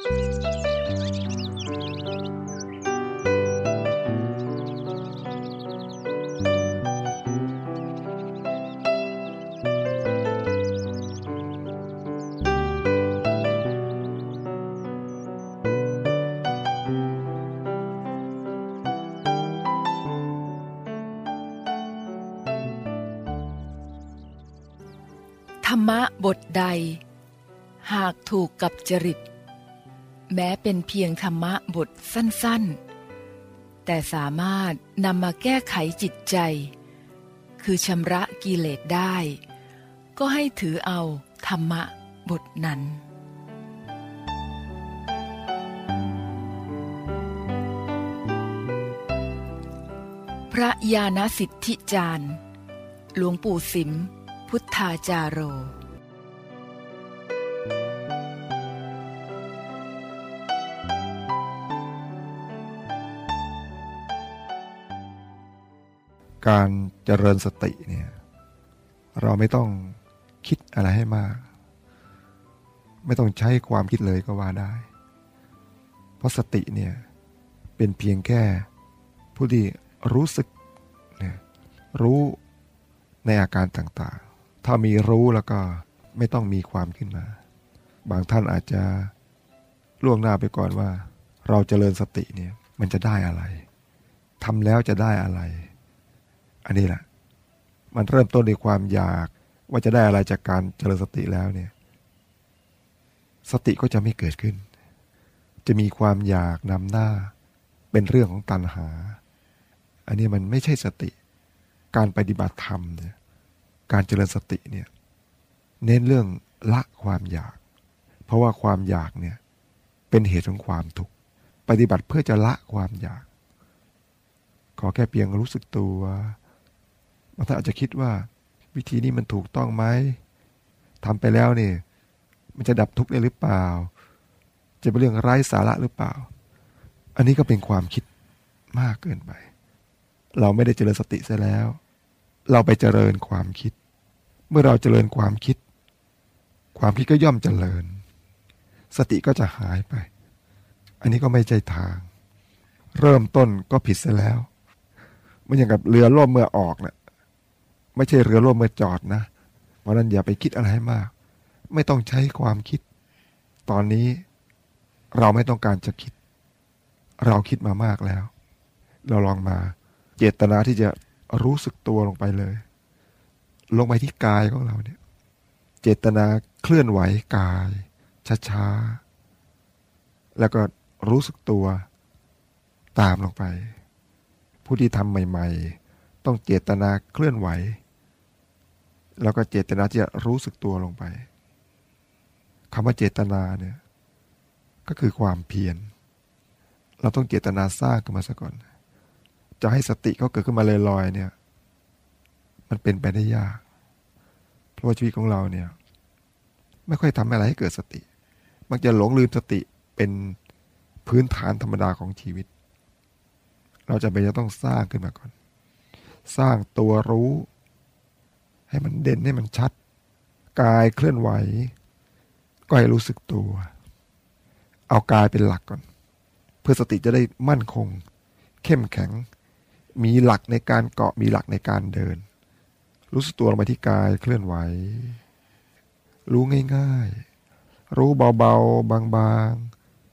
ธรรมะบทใด หากถูกกับจริต แม้เป็นเพียงธรรมะบทสั้นๆ แต่สามารถนำมาแก้ไขจิตใจ คือชำระกิเลสได้ ก็ให้ถือเอาธรรมะบทนั้นพระยาณสิทธิจารย์ หลวงปู่สิม พุทธาจาโร การเจริญสติเนี่ยเราไม่ต้องคิดอะไรให้มาก ไม่ต้องใช้ความคิดเลยก็ว่าได้ เพราะสติเนี่ยเป็นเพียงแค่ผู้ที่รู้สึกเนี่ยรู้ในอาการต่างๆ ถ้ามีรู้แล้วก็ไม่ต้องมีความขึ้นมา บางท่านอาจจะล่วงหน้าไปก่อนว่า เราจเจริญสติเนี่ยมันจะได้อะไรทำแล้วจะได้อะไร อันนี้แหละ มันเริ่มต้นในความอยากว่าจะได้อะไรจากการเจริญสติแล้วเนี่ย สติก็จะไม่เกิดขึ้น จะมีความอยากนำหน้า เป็นเรื่องของตัณหา อันนี้มันไม่ใช่สติ การปฏิบัติธรรมเนี่ย การเจริญสติเนี่ย เน้นเรื่องละความอยาก เพราะว่าความอยากเนี่ย เป็นเหตุของความทุกข์ ปฏิบัติเพื่อจะละความอยาก ขอแค่เพียงรู้สึกตัว บางท่านอาจจะคิดว่า วิธีนี้มันถูกต้องไหมทำไปแล้วเนี่ยมันจะดับทุกข์ได้หรือเปล่า จะเป็นเรื่องไร้สาระหรือเปล่า อันนี้ก็เป็นความคิดมากเกินไป เราไม่ได้เจริญสติซะแล้ว เราไปเจริญความคิด เมื่อเราเจริญความคิด ความคิดก็ย่อมเจริญ สติก็จะหายไป อันนี้ก็ไม่ใช่ทาง เริ่มต้นก็ผิดซะแล้วมันอย่างกับเรือล่มเมื่อออกนะ่ะ ไม่ใช่เรือล่มเมื่อจอดนะ เพราะนั้นอย่าไปคิดอะไรให้มาก ไม่ต้องใช้ความคิด ตอนนี้เราไม่ต้องการจะคิด เราคิดมามากแล้ว เราลองมาเจตนาที่จะรู้สึกตัวลงไปเลย ลงไปที่กายของเราเนี่ย เจตนาเคลื่อนไหวกายช้าๆแล้วก็รู้สึกตัวตามลงไป ผู้ที่ทำใหม่ ๆ ต้องเจตนาเคลื่อนไหว แล้วก็เจตนาที่จะรู้สึกตัวลงไปคำว่าเจตนาเนี่ยก็คือความเพียรเราต้องเจตนาสร้างขึ้นมาซะก่อน จะให้สติเขาเกิดขึ้นมาลอยๆเนี่ย มันเป็นไปได้ยาก เพราะว่าชีวิตของเราเนี่ย ไม่ค่อยทำอะไรให้เกิดสติ มักจะหลงลืมสติเป็นพื้นฐานธรรมดาของชีวิต เราจะไปจะต้องสร้างขึ้นมาก่อน สร้างตัวรู้ ให้มันเด่นให้มันชัด กายเคลื่อนไหว ก็ให้รู้สึกตัว เอากายเป็นหลักก่อน เพื่อสติจะได้มั่นคง เข้มแข็ง มีหลักในการเกาะมีหลักในการเดิน รู้สึกตัวลงไปที่กายเคลื่อนไหว รู้ง่ายๆ รู้เบาๆ บาง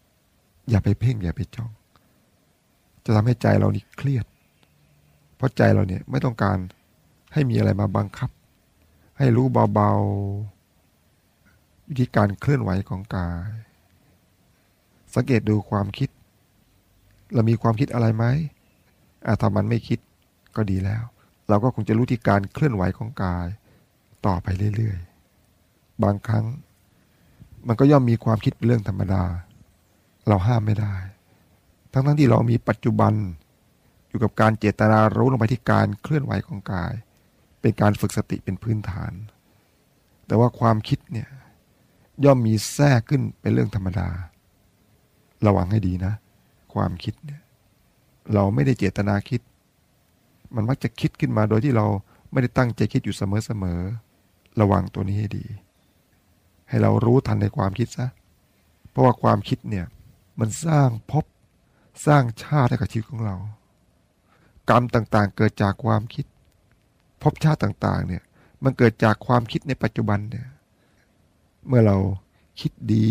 ๆ อย่าไปเพ่งอย่าไปจ้อง จะทำให้ใจเรานี่เครียด เพราะใจเราเนี่ยไม่ต้องการให้มีอะไรมาบังคับ ให้รู้เบาๆ วิธีการเคลื่อนไหวของกาย สังเกตดูความคิด เรามีความคิดอะไรไหมถ้ามันไม่คิดก็ดีแล้ว เราก็คงจะรู้ที่การเคลื่อนไหวของกาย ต่อไปเรื่อยๆ บางครั้ง มันก็ย่อมมีความคิดเป็นเรื่องธรรมดา เราห้ามไม่ได้ ทั้งๆทที่เรามีปัจจุบัน อยู่กับการเจตนารู้ลงไปที่การเคลื่อนไหวของกาย เป็นการฝึกสติเป็นพื้นฐาน แต่ว่าความคิดเนี่ยย่อมมีแทรกขึ้นเป็นเรื่องธรรมดา ระวังให้ดีนะ ความคิดเนี่ยเราไม่ได้เจตนาคิด มันมักจะคิดขึ้นมาโดยที่เราไม่ได้ตั้งใจคิดอยู่เสมอๆระวังตัวนี้ให้ดี ให้เรารู้ทันในความคิดซะเพราะว่าความคิดเนี่ยมันสร้างภพสร้างชาติให้กับชีวิตของเรา กรรมต่างๆ เกิดจากความคิดภพชาติต่างๆ เนี่ยมันเกิดจากความคิดในปัจจุบันเนี่ยเมื่อเราคิดดี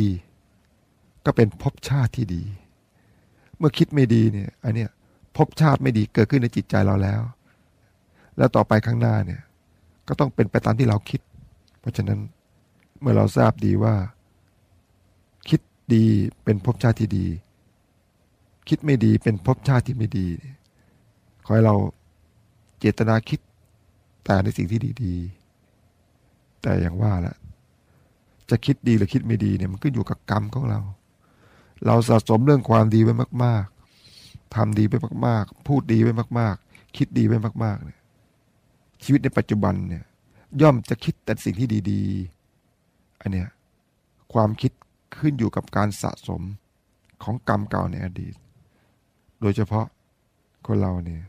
ก็เป็นภพชาติที่ดี เมื่อคิดไม่ดีเนี่ยอันเนี้ยภพชาติไม่ดีเกิดขึ้นในจิตใจเราแล้ว แล้วต่อไปข้างหน้าเนี่ยก็ต้องเป็นไปตามที่เราคิด เพราะฉะนั้นเมื่อเราทราบดีว่า คิดดีเป็นภพชาติที่ดี คิดไม่ดีเป็นภพชาติที่ไม่ดี ขอให้เราเจตนาคิดแต่ในสิ่งที่ดี ๆ แต่อย่างว่าแหละจะคิดดีหรือคิดไม่ดีเนี่ยมันก็อยู่กับกรรมของเรา เราสะสมเรื่องความดีไว้มาก ๆทำดีไปมาก ๆ พูดดีไว้มาก ๆ คิดดีไว้มาก ๆ เนี่ย ชีวิตในปัจจุบันเนี่ย ย่อมจะคิดแต่สิ่งที่ดี ๆ อันเนี้ยความคิดขึ้นอยู่กับการสะสมของกรรมเก่าในอดีต โดยเฉพาะคนเราเนี่ย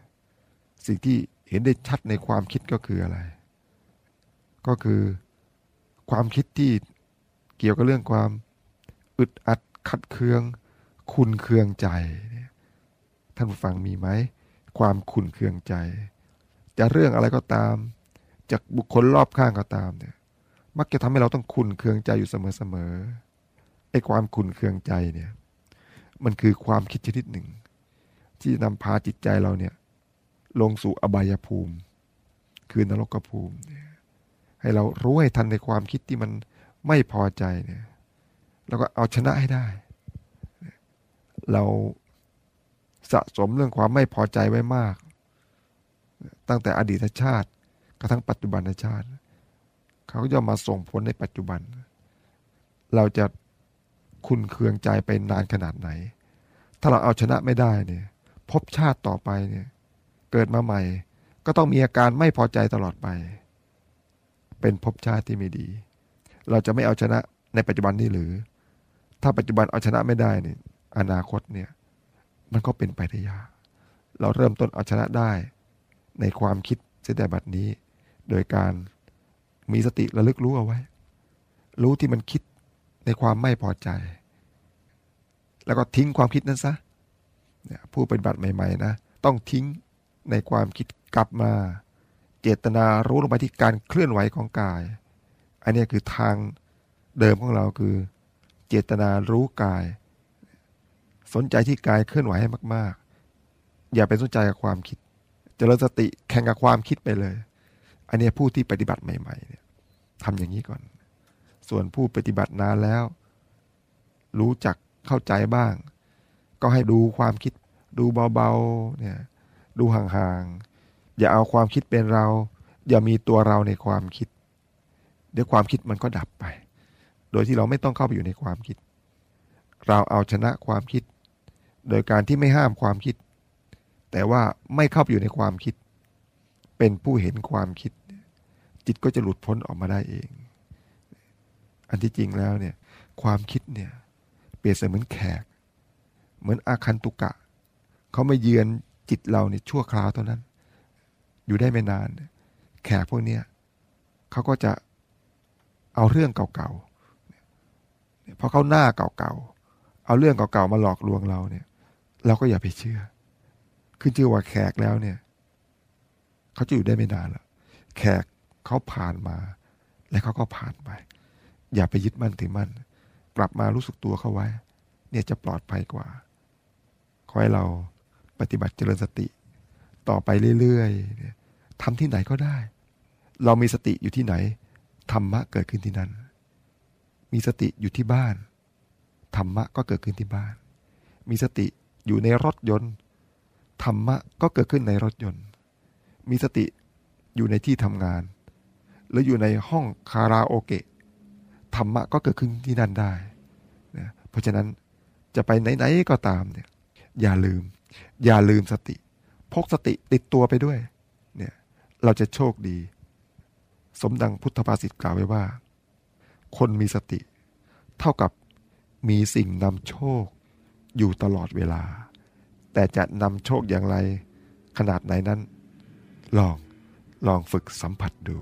สิ่งที่เห็นได้ชัดในความคิดก็คืออะไร ก็คือความคิดที่เกี่ยวกับเรื่องความอึดอัดขัดเคือง คุนเคืองใจ ท่านผู้ฟังมีไหม ความคุนเคืองใจ จะเรื่องอะไรก็ตาม จากบุคคลรอบข้างก็ตามเนี่ยมักจะทำให้เราต้องคุนเคืองใจอยู่เสมอๆไอ้ความคุนเคืองใจเนี่ยมันคือความคิดชนิดหนึ่ง ที่นำพาจิตใจเราเนี่ย ลงสู่อบายภูมิ คือนรกภูมิ ให้เรารู้ให้ทันในความคิดที่มันไม่พอใจเนี่ยแล้วก็เอาชนะให้ได้ เราสะสมเรื่องความไม่พอใจไว้มาก ตั้งแต่อดีตชาติกระทั่งปัจจุบันชาติ เขาจะมาส่งผลในปัจจุบัน เราจะคุณเคืองใจไปนานขนาดไหน ถ้าเราเอาชนะไม่ได้เนี่ย พบชาติต่อไปเนี่ย เกิดมาใหม่ ก็ต้องมีอาการไม่พอใจตลอดไป เป็นภพชาติที่ไม่ดี เราจะไม่เอาชนะในปัจจุบันนี้หรือ ถ้าปัจจุบันเอาชนะไม่ได้เนี่ยอนาคตเนี่ยมันก็เป็นไปได้ยากเราเริ่มต้นเอาชนะได้ ในความคิดเสียแต่บัดนี้ โดยการมีสติระลึกรู้เอาไว้ รู้ที่มันคิดในความไม่พอใจ แล้วก็ทิ้งความคิดนั้นซะผู้ปฏิบัติใหม่ ๆ นะ ต้องทิ้ง ในความคิดกลับมา เจตนารู้ลงไปที่การเคลื่อนไหวของกาย อันนี้คือทางเดิมของเราคือ เจตนารู้กาย สนใจที่กายเคลื่อนไหวให้มาก ๆ อย่าไปสนใจกับความคิดจเจริญสติแข่งกับความคิดไปเลย อันนี้ผู้ที่ปฏิบัติใหม่ๆเนี่ยทำอย่างนี้ก่อน ส่วนผู้ปฏิบัตินานแล้ว รู้จักเข้าใจบ้าง ก็ให้ดูความคิดดูเบาๆเนี่ย ดูห่างๆ อย่าเอาความคิดเป็นเรา อย่ามีตัวเราในความคิด เดี๋ยวความคิดมันก็ดับไป โดยที่เราไม่ต้องเข้าไปอยู่ในความคิด เราเอาชนะความคิด โดยการที่ไม่ห้ามความคิด แต่ว่าไม่เข้าไปอยู่ในความคิด เป็นผู้เห็นความคิด จิตก็จะหลุดพ้นออกมาได้เอง อันที่จริงแล้วเนี่ยความคิดเนี่ยเปรียบเสมือนแขก เหมือนอาคันตุกะ เขามาเยือน จิตเราเนี่ยชั่วคราวเท่านั้น อยู่ได้ไม่นาน แขกพวกเนี้ยเขาก็จะเอาเรื่องเก่าๆเพราะเขาหน้าเก่าๆเอาเรื่องเก่าๆมาหลอกลวงเราเนี่ย เราก็อย่าไปเชื่อ ขึ้นชื่อว่าแขกแล้วเนี่ยเขาจะอยู่ได้ไม่นานแล้วแขกเขาผ่านมา และเขาก็ผ่านไป อย่าไปยึดมั่นถือมั่น กลับมารู้สึกตัวเข้าไว้ เนี่ยจะปลอดภัยกว่า ขอให้เรา ปฏิบัติเจริญสติ ต่อไปเรื่อยๆทำที่ไหนก็ได้ เรามีสติอยู่ที่ไหนธรรมะเกิดขึ้นที่นั่นมีสติอยู่ที่บ้านธรรมะก็เกิดขึ้นที่บ้าน มีสติอยู่ในรถยนต์ธรรมะก็เกิดขึ้นในรถยนต์ มีสติอยู่ในที่ทำงาน หรืออยู่ในห้องคาราโอเกะธรรมะก็เกิดขึ้นที่นั่นได้นะเพราะฉะนั้นจะไปไหนๆก็ตามเนี่ยอย่าลืม อย่าลืมสติ พกสติติดตัวไปด้วย เนี่ย เราจะโชคดี สมดังพุทธภาษิตกล่าวไว้ว่า คนมีสติ เท่ากับมีสิ่งนำโชคอยู่ตลอดเวลา แต่จะนำโชคอย่างไร ขนาดไหนนั้น ลองลองฝึกสัมผัสดู